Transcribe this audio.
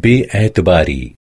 बेएतबारी।